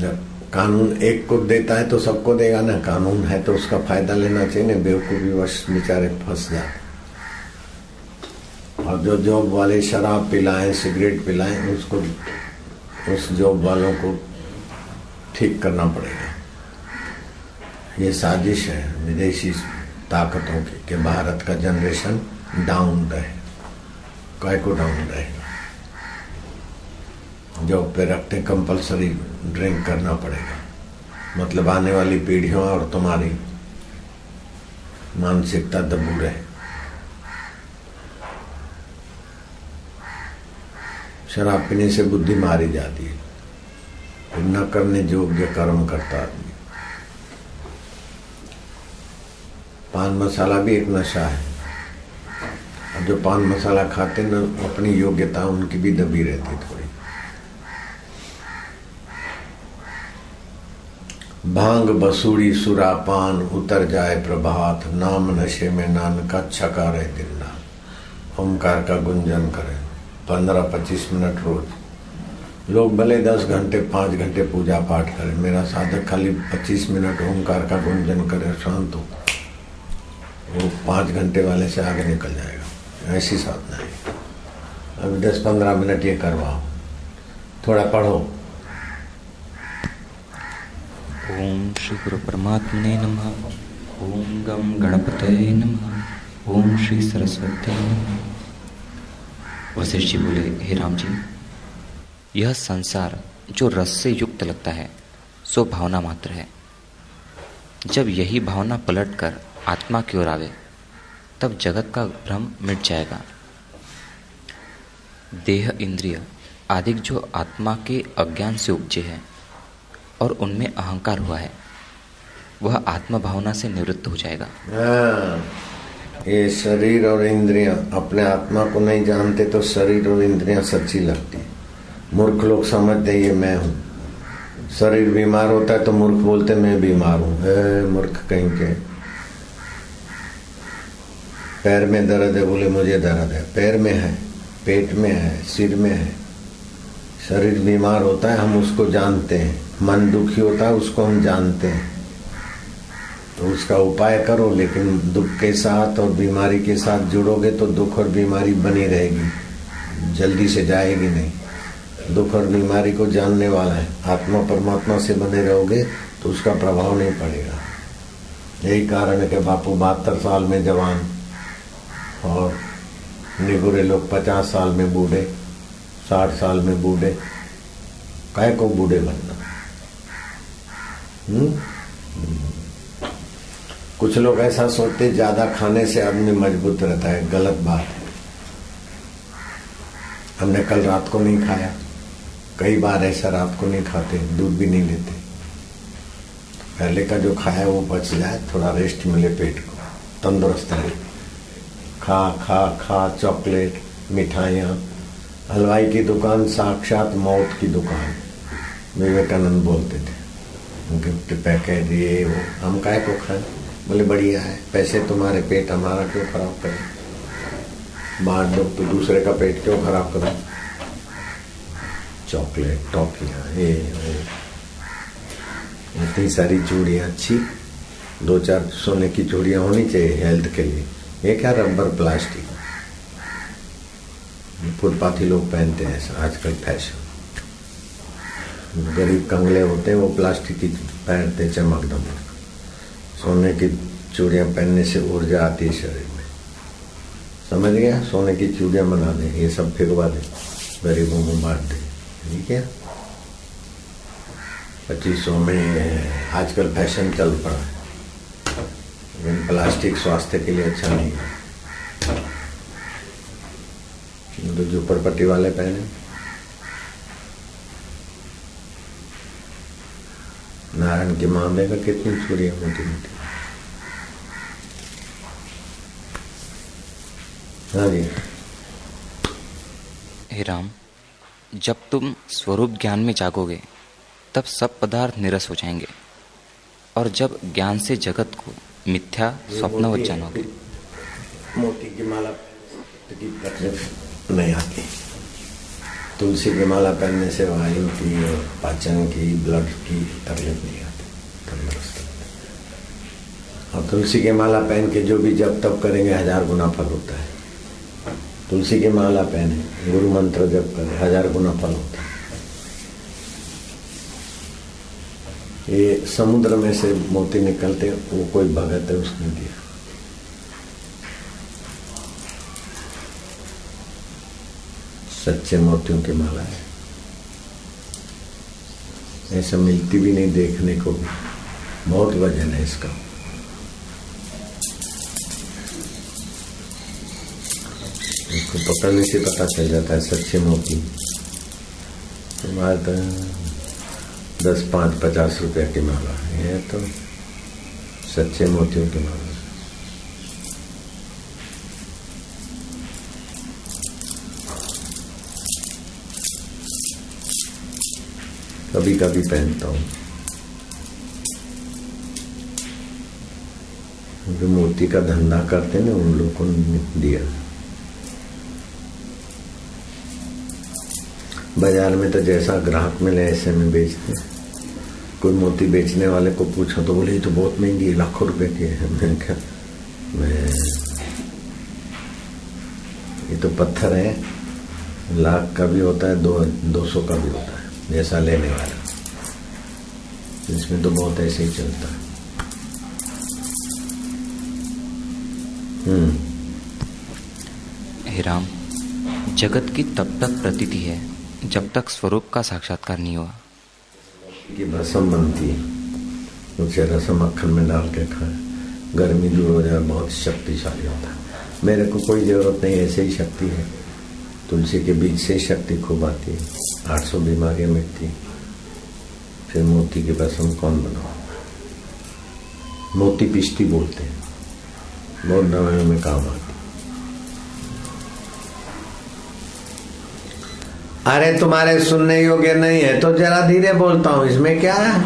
जब कानून एक को देता है तो सबको देगा ना। कानून है तो उसका फ़ायदा लेना चाहिए ना बेवकूफ़ी वश बेचारे फंस जाते और जो जॉब वाले शराब पिलाएँ, सिगरेट पिलाएँ, उसको उस जॉब वालों को ठीक करना पड़ेगा। ये साजिश है विदेशी ताकतों की, कि भारत का जनरेशन डाउन रहे। काय को डाउन रहेगा जॉब पे रखते कंपलसरी ड्रिंक करना पड़ेगा। मतलब आने वाली पीढ़ियों और तुम्हारी मानसिकता दबू रहे शराब पीने से बुद्धि मारी जाती है। फिर न करने योग्य कर्म करता आदमी। पान मसाला भी एक नशा है। अब जो पान मसाला खाते न, अपनी योग्यता उनकी भी दबी रहती थोड़ी। भाँग बसूरी सुरा पान उतर जाए प्रभात, नाम नशे में नान का छका रहे दिन रात। ओमकार का गुंजन करें, पंद्रह पच्चीस मिनट रोज। लोग भले दस घंटे, पाँच घंटे पूजा पाठ करें, मेरा साधक खाली पच्चीस मिनट ओमकार का गुंजन करे, शांत हो। वो पाँच घंटे वाले से आगे निकल जाएगा। ऐसी साधना है। अभी दस पंद्रह मिनट ये करवाओ। थोड़ा पढ़ो। ओम श्री गुरु परमात्मने नमः। ओम गम गणपत नमः। ओम श्री सरस्वती वशिष्ठ जी बोले, हे राम जी, यह संसार जो रस से युक्त लगता है, सो भावना मात्र है। जब यही भावना पलटकर आत्मा की ओर आवे, तब जगत का भ्रम मिट जाएगा। देह इंद्रिय आदि जो आत्मा के अज्ञान से उपजे है और उनमें अहंकार हुआ है। वह आत्म भावना से निवृत्त हो जाएगा। हाँ, ये शरीर और इंद्रियाँ अपने आत्मा को नहीं जानते तो शरीर और इंद्रियाँ सच्ची लगती। मूर्ख लोग समझते ये मैं हूँ। शरीर बीमार होता है तो मूर्ख बोलते मैं बीमार हूँ। मूर्ख कहीं के। पैर में दर्द है बोले मुझे दर्द है। पैर में है पेट में है सिर में है। शरीर बीमार होता है हम उसको जानते हैं। मन दुखी होता है, उसको हम जानते हैं। तो उसका उपाय करो, लेकिन दुख के साथ और बीमारी के साथ जुड़ोगे तो दुख और बीमारी बनी रहेगी। जल्दी से जाएगी नहीं। दुख और बीमारी को जानने वाला है। आत्मा परमात्मा से बने रहोगे तो उसका प्रभाव नहीं पड़ेगा। यही कारण है कि बापू बहत्तर साल में जवान और निगुरे लोग पचास साल में बूढ़े, साठ साल में बूढ़े, काय को बूढ़े बनना? हुँ? कुछ लोग ऐसा सोचते ज़्यादा खाने से आदमी मज़बूत रहता है। गलत बात है। हमने कल रात को नहीं खाया। कई बार ऐसा रात को नहीं खाते, दूध भी नहीं लेते। पहले का जो खाया वो बच जाए, थोड़ा रेस्ट मिले पेट को। तंदुरुस्त रहे। खा खा खा, चॉकलेट, मिठाइयाँ। हलवाई की दुकान साक्षात मौत की दुकान, विवेकानंद बोलते थे। गिफ्ट पैकेट ये, वो। हम काय को खाए? बोले, बढ़िया है। पैसे तुम्हारे पेट हमारा क्यों खराब करें? बाहर दो तो दूसरे का पेट क्यों खराब करो? चॉकलेट, टॉफियाँ, ये इतनी सारी चूड़ियाँ, अच्छी। दो चार सोने की चूड़ियाँ होनी चाहिए हेल्थ के लिए। ये क्या रबर प्लास्टिक? फुटपाथी लोग पहनते हैं आजकल फ़ैशन। गरीब कंगले होते, वो प्लास्टिक की पहनते चमक दमक सोने की चूड़ियाँ पहनने से ऊर्जा आती है शरीर में। समझ गया? सोने की चूड़ियाँ बना दे, ये सब फिरवा दे, गरीबों को बांट दे। ठीक है? पच्चीस सौ में आजकल फ़ैशन चल पड़ा है। लेकिन प्लास्टिक स्वास्थ्य के लिए अच्छा नहीं है। तो झुपड़पट्टी वाले पहने। नारायण की माँ देखा कितनी चूड़ियाँ मोटी मोटी। हाँ हे राम जब तुम स्वरूप ज्ञान में जागोगे तब सब पदार्थ निरस हो जाएँगे। और जब ज्ञान से जगत को मिथ्या स्वप्नवत जानोगे। मोती की माला नहीं आती। तुलसी की माला पहनने से वायु की, पाचन की ब्लड की तकलीफ़ नहीं आती, तंदुरुस्त और तुलसी की माला पहन के जो भी जब तब करेंगे, हज़ार गुना फल होता है। तुलसी की माला पहने, गुरु मंत्र जब करें, हज़ार गुना फल होता है। ये समुद्र में से मोती निकलते, वो कोई भगत है, उसने दिया। सच्चे मोतियों की माला है। ऐसा मिलती भी नहीं देखने को। बहुत वज़न है इसका। उसको पकड़ने से पता चल जाता है सच्चे मोती। तुम्हारे तो दस, पाँच, पचास रुपया की माला ये तो सच्चे मोतियों की माला कभी कभी पहनता हूँ। जो मोती का धंधा करते ना, उन लोगों को दिया। बाज़ार में तो जैसा ग्राहक मिले, ऐसे में बेचते कोई मोती बेचने वाले को पूछा तो बोले तो बहुत महँगी है, लाखों रुपए की है। मैं क्या, मैं, ये तो पत्थर है। लाख का भी होता है, दो दो सौ का भी होता है। जैसा लेने वाला। इसमें तो बहुत ऐसे ही चलता। है हम्म। हे राम जगत की तब तक प्रतीति है जब तक स्वरूप का साक्षात्कार नहीं हुआ। की रसम बनती है। उसे रसम मक्खन में डाल के खाए। गर्मी दूर हो जाए बहुत शक्तिशाली होता है। मेरे को कोई ज़रूरत नहीं ऐसे ही शक्ति है। तुलसी के बीच से शक्ति खूब आती है। आठ सौ बीमारियाँ मिटती फिर मोती के भसम कौन बनाओ मोती पिश्ती बोलते हैं। बहुत दवाइयों में काम आती। अरे तुम्हारे सुनने योग्य नहीं है तो जरा धीरे बोलता हूँ, इसमें क्या है?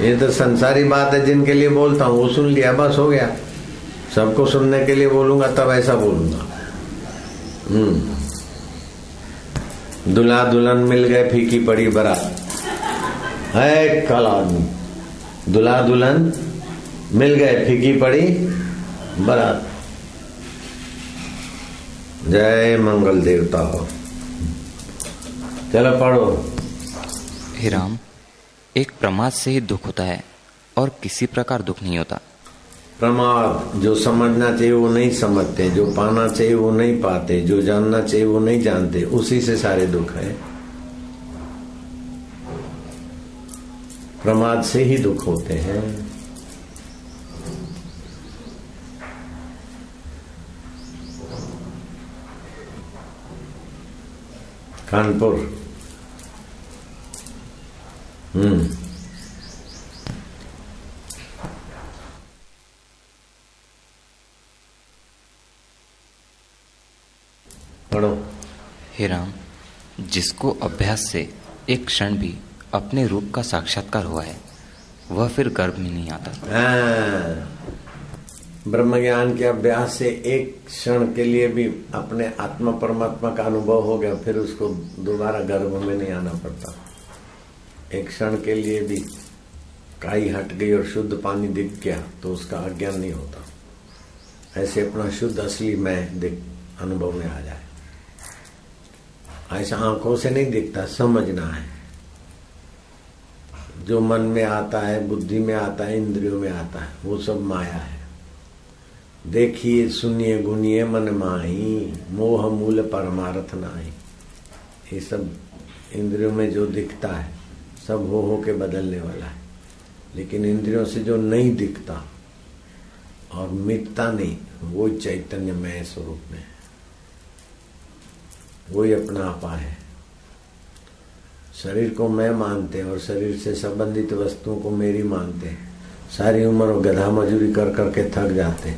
ये तो संसारी बात है, जिनके लिए बोलता हूँ, वो सुन लिया, बस हो गया। सबको सुनने के लिए बोलूँगा, तब ऐसा बोलूँगा। दुल्हा दुल्हन मिल गए फीकी पड़ी बरात है कल आदमी दुल्हा दुल्हन मिल गए फीकी पड़ी बरात जय मंगल देवता हो। चलो पढ़ो। हे राम, एक प्रमाद से ही दुख होता है और किसी प्रकार दुख नहीं होता। प्रमाद, जो समझना चाहिए वो नहीं समझते, जो पाना चाहिए वो नहीं पाते, जो जानना चाहिए वो नहीं जानते, उसी से सारे दुख है। प्रमाद से ही दुख होते हैं। कानपुर। हम्म पढ़ो हे राम जिसको अभ्यास से एक क्षण भी अपने रूप का साक्षात्कार हुआ है वह फिर गर्भ में नहीं आता। हाँ, ब्रह्म ज्ञान के अभ्यास से एक क्षण के लिए भी अपने आत्मा परमात्मा का अनुभव हो गया फिर उसको दोबारा गर्भ में नहीं आना पड़ता। एक क्षण के लिए भी काई हट गई और शुद्ध पानी दिख गया तो उसका अज्ञान नहीं होता। ऐसे अपना शुद्ध असली मैं दिख अनुभव में आ जाए। ऐसा आँखों से नहीं दिखता, समझना है। जो मन में आता है, बुद्धि में आता है, इंद्रियों में आता है, वो सब माया है। देखिए, सुनिए, गुनिए, मन माही, मोह, मूल, परमार्थ नाही। ये सब इंद्रियों में जो दिखता है, सब हो हो के बदलने वाला है। लेकिन इंद्रियों से जो नहीं दिखता और मिटता नहीं, वो चैतन्य मय स्वरूप में वही अपना आपा है। शरीर को मैं मानते और शरीर से संबंधित वस्तुओं को मेरी मानते सारी उम्र गधा मजूरी कर करके थक जाते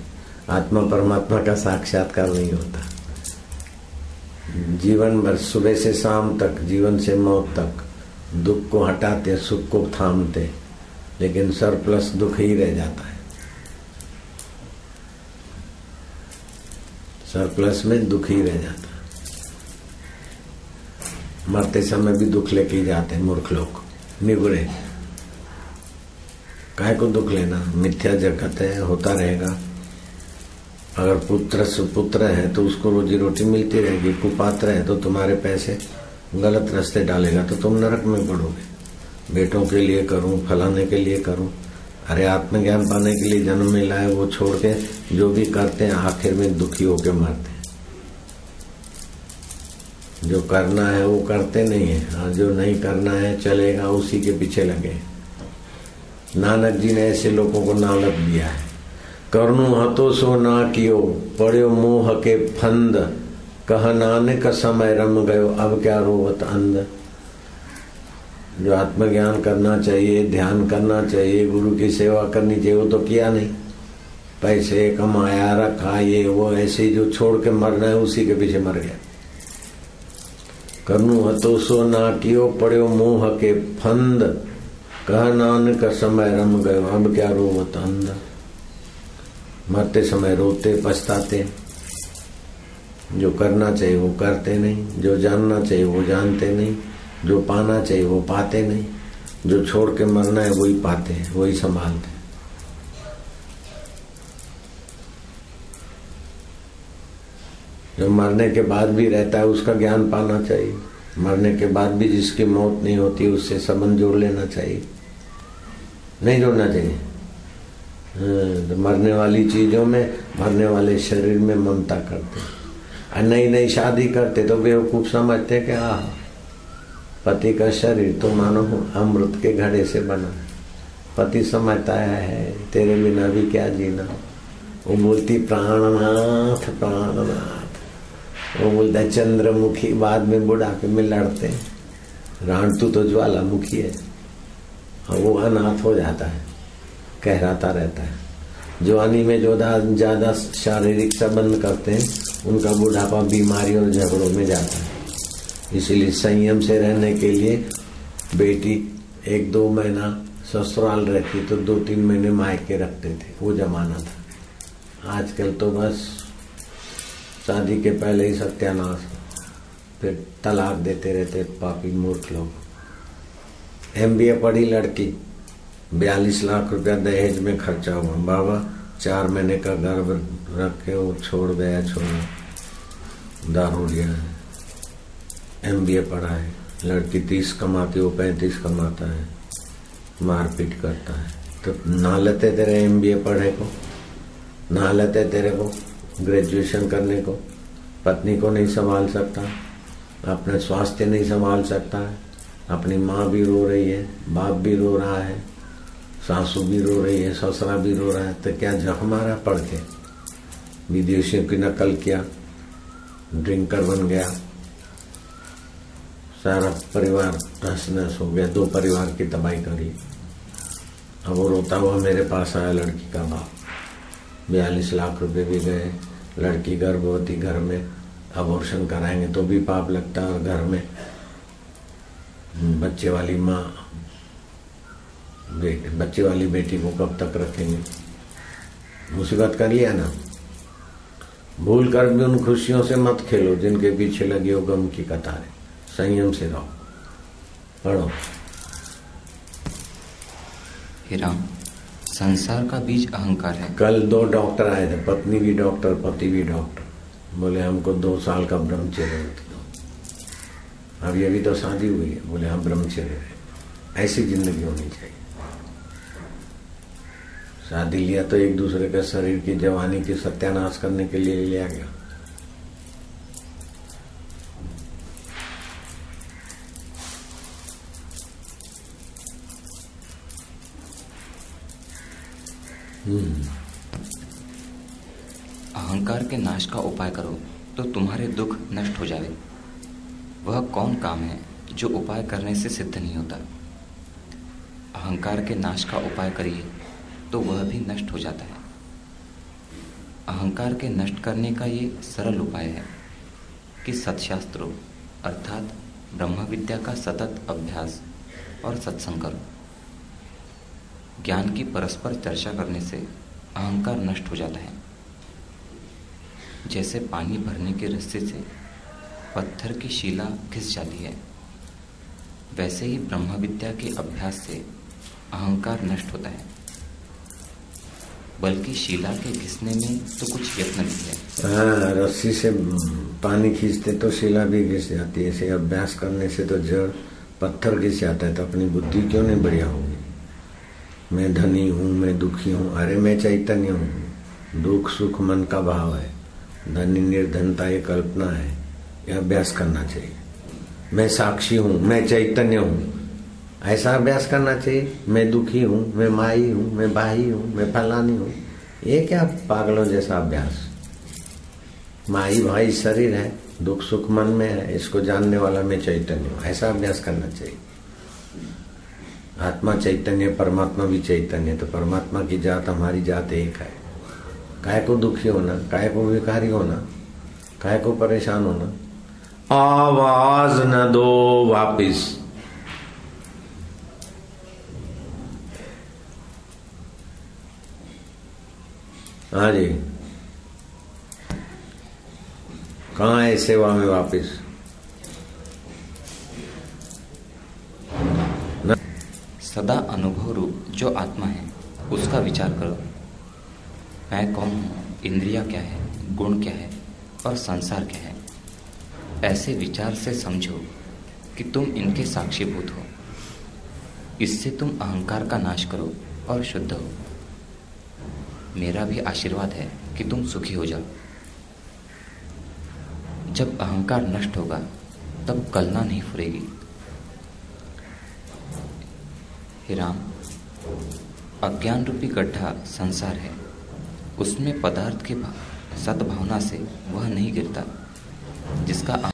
आत्मा परमात्मा का साक्षात्कार नहीं होता। जीवन भर सुबह से शाम तक, जीवन से मौत तक दुख को हटाते, सुख को थामते, लेकिन सर प्लस दुख ही रह जाता है। सर प्लस में दुख ही रह जाता मरते समय भी दुख लेके जाते हैं, मूर्ख लोग। निगुड़े काय को दुख लेना? मिथ्या जगत है, होता रहेगा। अगर पुत्र सुपुत्र है तो उसको रोजी रोटी मिलती रहेगी। कुपात्र है तो तुम्हारे पैसे गलत रास्ते डालेगा तो तुम नरक में पड़ोगे। बेटों के लिए करूँ, फलाने के लिए करूँ। अरे, आत्मज्ञान पाने के लिए जन्म मिला है, वो छोड़ के जो भी करते हैं, आखिर में दुखी होकर मरते हैं। जो करना है वो करते नहीं है। और जो नहीं करना है, चलेगा, उसी के पीछे लगे। नानक जी ने ऐसे लोगों को नालक दिया है। करनु हतो सो ना कियो पड़ो मोह के फंद। कह नानक समय रम गयो, अब क्या रोवत अंध। जो आत्मज्ञान करना चाहिए, ध्यान करना चाहिए, गुरु की सेवा करनी चाहिए, वो तो किया नहीं। पैसे कमाया, रखा, ये वो, ऐसे जो छोड़ के मरना है, उसी के पीछे मर गया। सो ना कियो पड़ो मोह के फंद। कह नानक समय रम गयो, अब क्या रो रोवत अंध? मरते समय रोते पछताते। जो करना चाहिए वो करते नहीं, जो जानना चाहिए वो जानते नहीं, जो पाना चाहिए वो पाते नहीं, जो छोड़ के मरना है वही पाते हैं, वही संभालते जो मरने के बाद भी रहता है उसका ज्ञान पाना चाहिए। मरने के बाद भी जिसकी मौत नहीं होती उससे संबंध जोड़ लेना चाहिए। नहीं जोड़ना चाहिए। हाँ, तो मरने वाली चीज़ों में मरने वाले शरीर में ममता करते और नई नई शादी करते तो बेवकूफ़ समझते कि हाँ पति का शरीर तो मानो अमृत के घड़े से बना पति समझता है तेरे बिना भी क्या जीना? वो बोलती प्राणनाथ प्राणनाथ। वो बोलता है चंद्रमुखी बाद में बुढ़ापे में लड़ते राण तू तो ज्वालामुखी है। और वो अनाथ हो जाता है, कहराता रहता है। जवानी में जो ज़्यादा शारीरिक संबंध करते हैं, उनका बुढ़ापा बीमारियों और झगड़ों में जाता है। इसीलिए संयम से रहने के लिए बेटी एक दो महीना ससुराल रहती तो दो तीन महीने मायके रखते थे, वो जमाना था। आजकल तो बस शादी के पहले ही सत्यानाश, फिर तलाक देते रहते पापी मूर्ख लोग। एम बी ए पढ़ी लड़की, बयालीस लाख रुपया दहेज में खर्चा हुआ। बाबा, चार महीने का गर्भ रख के वो छोड़ गया, छोड़ दारू लिया है। एम बी ए पढ़ा है। लड़की तीस कमाती, वो पैंतीस कमाता है, मारपीट करता है। तो ना लेते तेरे एम बी ए पढ़े को, ना लेते तेरे को। ग्रेजुएशन करने को। पत्नी को नहीं संभाल सकता, अपने स्वास्थ्य नहीं संभाल सकता है अपनी माँ भी रो रही है, बाप भी रो रहा है, सासू भी रो रही है, ससुरा भी रो रहा है तो क्या जख मारा पढ़ के विदेशियों की नकल किया, ड्रिंकर बन गया, सारा परिवार तहस नहस हो गया, दो परिवार की तबाही करी। अब वो रोता हुआ मेरे पास आया लड़की का बाप। बयालीस लाख रुपए भी गए। लड़की गर्भवती घर में अबॉर्शन कराएँगे तो भी पाप लगता है और घर में। बच्चे वाली माँ बच्चे वाली बेटी को कब तक रखेंगे? मुसीबत कर लिया ना। भूल कर भी उन खुशियों से मत खेलो जिनके पीछे लगी हो गम की कतारें। संयम से रहो। पढ़ो। राम संसार का बीज अहंकार है। कल दो डॉक्टर आए थे, पत्नी भी डॉक्टर, पति भी डॉक्टर। बोले, हमको दो साल का ब्रह्मचर्य अभी अभी तो शादी हुई है। बोले, हम ब्रह्मचर्य ऐसी ज़िंदगी होनी चाहिए। शादी लिया तो एक दूसरे के शरीर की जवानी की सत्यानाश करने के लिए लिया गया। अहंकार के नाश का उपाय करो तो तुम्हारे दुख नष्ट हो जाए वह कौन काम है जो उपाय करने से सिद्ध नहीं होता? अहंकार के नाश का उपाय करिए तो वह भी नष्ट हो जाता है। अहंकार के नष्ट करने का ये सरल उपाय है कि सत्शास्त्रों अर्थात ब्रह्म विद्या का सतत अभ्यास और सत्संग करो। ज्ञान की परस्पर चर्चा करने से अहंकार नष्ट हो जाता है। जैसे पानी भरने के रस्ते से पत्थर की शिला घिस जाती है, वैसे ही ब्रह्म विद्या के अभ्यास से अहंकार नष्ट होता है। बल्कि शिला के घिसने में तो कुछ यत्न भी है। हाँ रस्सी से पानी खींचते तो शिला भी घिस जाती है। ऐसे अभ्यास करने से तो जड़ पत्थर घिस जाता है तो अपनी बुद्धि क्यों नहीं बढ़िया होगी? मैं धनी हूँ, मैं दुखी हूँ। अरे, मैं चैतन्य हूँ। दुख, सुख, मन का भाव है। धनी, निर्धनता, ये कल्पना है। ये अभ्यास करना चाहिए। मैं साक्षी हूँ, मैं चैतन्य हूँ। ऐसा अभ्यास करना चाहिए। मैं दुखी हूँ, मैं माई हूँ, मैं भाई हूँ, मैं फलानी हूँ। ये क्या पागलों जैसा अभ्यास? माई, भाई शरीर है, दुख, सुख, मन में है। इसको जानने वाला मैं चैतन्य हूँ। ऐसा अभ्यास करना चाहिए। आत्मा चैतन्य, परमात्मा भी चैतन्य तो परमात्मा की जात हमारी जात एक है। काय को दुखी होना काय को विकारी होना काय को परेशान होना? आवाज़ न दो वापिस। हाँ जी। कहाँ है सेवा में वापिस? सदा अनुभव रूप जो आत्मा है, उसका विचार करो। मैं कौन हूँ? इंद्रिया क्या है? गुण क्या है? और संसार क्या है? ऐसे विचार से समझो कि तुम इनके साक्षीभूत हो। इससे तुम अहंकार का नाश करो और शुद्ध हो। मेरा भी आशीर्वाद है कि तुम सुखी हो जाओ। जब अहंकार नष्ट होगा, तब कलना नहीं फुरेगी। हे राम अज्ञान रूपी गड्ढा संसार है। उसमें पदार्थ के सद्भावना से वह नहीं गिरता, जिसका